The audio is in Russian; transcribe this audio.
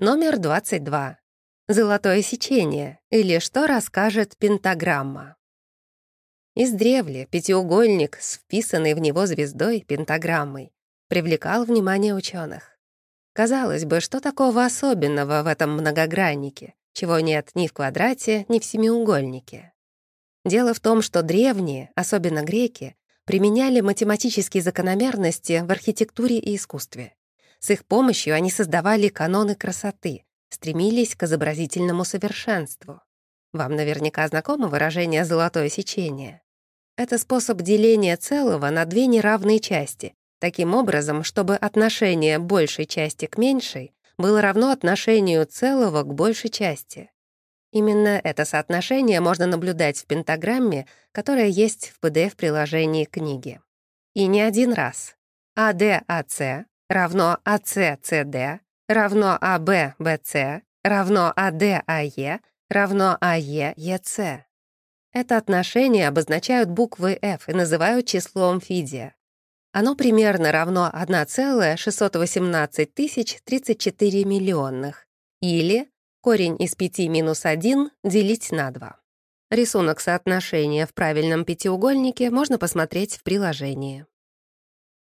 Номер 22. Золотое сечение, или что расскажет пентаграмма. Издревле пятиугольник с вписанной в него звездой, пентаграммой, привлекал внимание ученых. Казалось бы, что такого особенного в этом многограннике, чего нет ни в квадрате, ни в семиугольнике? Дело в том, что древние, особенно греки, применяли математические закономерности в архитектуре и искусстве. С их помощью они создавали каноны красоты, стремились к изобразительному совершенству. Вам наверняка знакомо выражение «золотое сечение». Это способ деления целого на две неравные части, таким образом, чтобы отношение большей части к меньшей было равно отношению целого к большей части. Именно это соотношение можно наблюдать в пентаграмме, которая есть в PDF-приложении книги. И не один раз. ADAC равно ACCD равно ABBC равно ADAE равно AEEC. Это отношение обозначают буквы F и называют числом Фидия. Оно примерно равно 1,618 034 миллионных или корень из 5 минус 1 делить на 2. Рисунок соотношения в правильном пятиугольнике можно посмотреть в приложении.